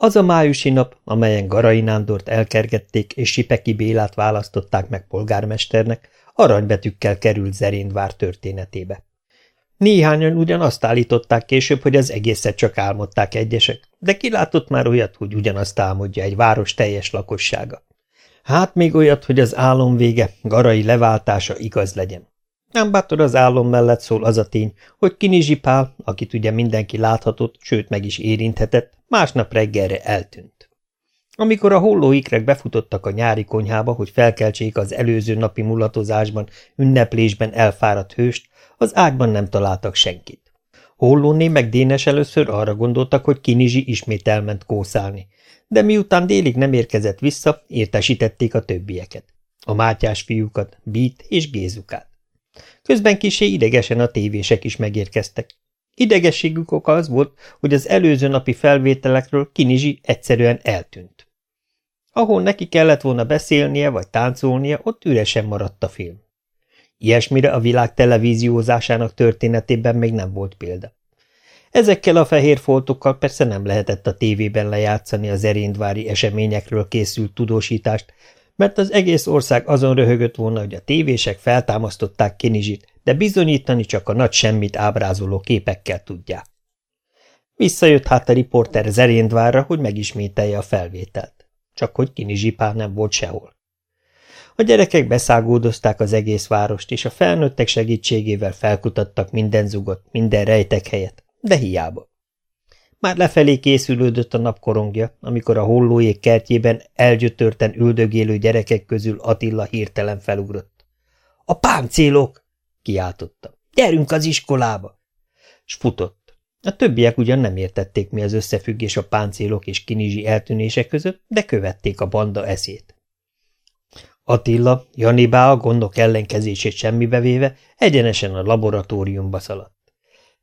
Az a májusi nap, amelyen Garai Nándort elkergették és Sipeki Bélát választották meg polgármesternek, aranybetűkkel került Zeréndvár történetébe. Néhányan ugyan azt állították később, hogy az egészet csak álmodták egyesek, de kilátott már olyat, hogy ugyanazt álmodja egy város teljes lakossága. Hát még olyat, hogy az álom vége, garai leváltása igaz legyen. Nem bátor az álom mellett szól az a tény, hogy Kinizsi Pál, akit ugye mindenki láthatott, sőt meg is érinthetett, másnap reggelre eltűnt. Amikor a hollóikrek befutottak a nyári konyhába, hogy felkeltsék az előző napi mulatozásban, ünneplésben elfáradt hőst, az ágyban nem találtak senkit. Hollóné meg Dénes először arra gondoltak, hogy Kinizsi ismét elment kószálni, de miután délig nem érkezett vissza, értesítették a többieket. A Mátyás fiúkat, Bít és Gézukát. Közben kisé idegesen a tévések is megérkeztek. Idegességük oka az volt, hogy az előző napi felvételekről Kinizsi egyszerűen eltűnt. Ahol neki kellett volna beszélnie vagy táncolnia, ott üresen maradt a film. Ilyesmire a világ televíziózásának történetében még nem volt példa. Ezekkel a fehér foltokkal persze nem lehetett a tévében lejátszani az eréndvári eseményekről készült tudósítást, mert az egész ország azon röhögött volna, hogy a tévések feltámasztották Kinizsit, de bizonyítani csak a nagy semmit ábrázoló képekkel tudják. Visszajött hát a riporter Zeréndvárra, hogy megismételje a felvételt. Csak hogy Kinizsipár nem volt sehol. A gyerekek beszágódozták az egész várost, és a felnőttek segítségével felkutattak minden zugot, minden rejtek helyet, de hiába. Már lefelé készülődött a napkorongja, amikor a hollóék kertjében elgyötörten üldögélő gyerekek közül Attila hirtelen felugrott. – A páncélok! – kiáltotta. – Gyerünk az iskolába! S futott. A többiek ugyan nem értették, mi az összefüggés a páncélok és kinizsi eltűnése között, de követték a banda eszét. Attila, Janibá a gondok ellenkezését semmibe véve egyenesen a laboratóriumba szaladt.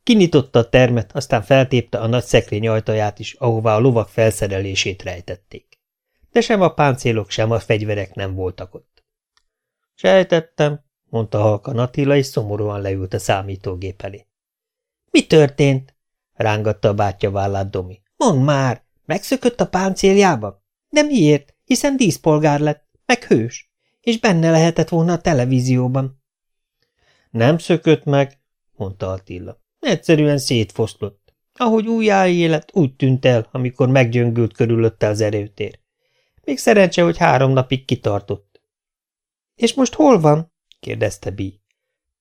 Kinyitotta a termet, aztán feltépte a nagy szekrény ajtaját is, ahová a lovak felszerelését rejtették. De sem a páncélok, sem a fegyverek nem voltak ott. Sejtettem, mondta halkan Attila, és szomorúan leült a számítógép elé. Mi történt? rángatta a bátyja vállát Domi. Mondd már, megszökött a páncéljában? De miért? Hiszen díszpolgár lett, meg hős és benne lehetett volna a televízióban. Nem szökött meg, mondta Attila. Egyszerűen szétfoszlott. Ahogy újjáélet, úgy tűnt el, amikor meggyöngült körülötte az erőtér. Még szerencse, hogy három napig kitartott. És most hol van? Kérdezte Bí.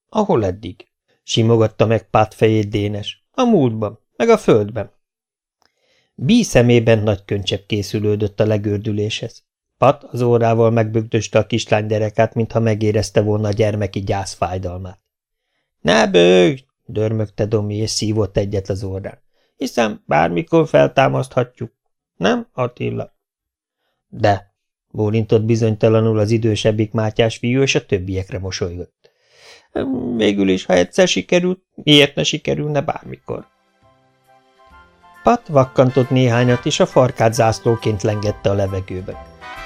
Ahol eddig? Simogatta meg Pát fejét Dénes. A múltban, meg a földben. Bí szemében nagy köncsepp készülődött a legördüléshez. Pat az órával megbögdöste a kislány derekát, mintha megérezte volna a gyermeki gyászfájdalmát. – Ne bőgj! – dörmögte Domi, és szívott egyet az órán. – Hiszen bármikor feltámaszthatjuk. Nem, Attila? – De! – bólintott bizonytalanul az idősebbik Mátyás fiú, és a többiekre mosolygott. – Végül is, ha egyszer sikerült, miért ne sikerülne bármikor? Pat vakkantott néhányat, és a farkát zászlóként lengette a levegőben.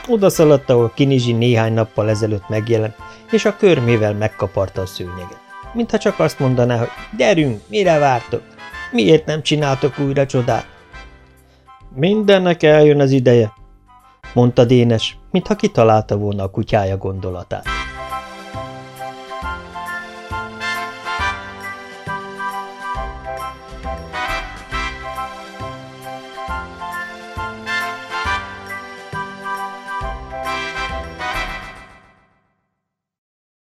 Oda szaladt, ahol Kinizsi néhány nappal ezelőtt megjelent, és a körmével megkaparta a szőnyeget. Mintha csak azt mondaná, hogy gyerünk, mire vártok? Miért nem csináltok újra csodát? Mindennek eljön az ideje, mondta Dénes, mintha kitalálta volna a kutyája gondolatát.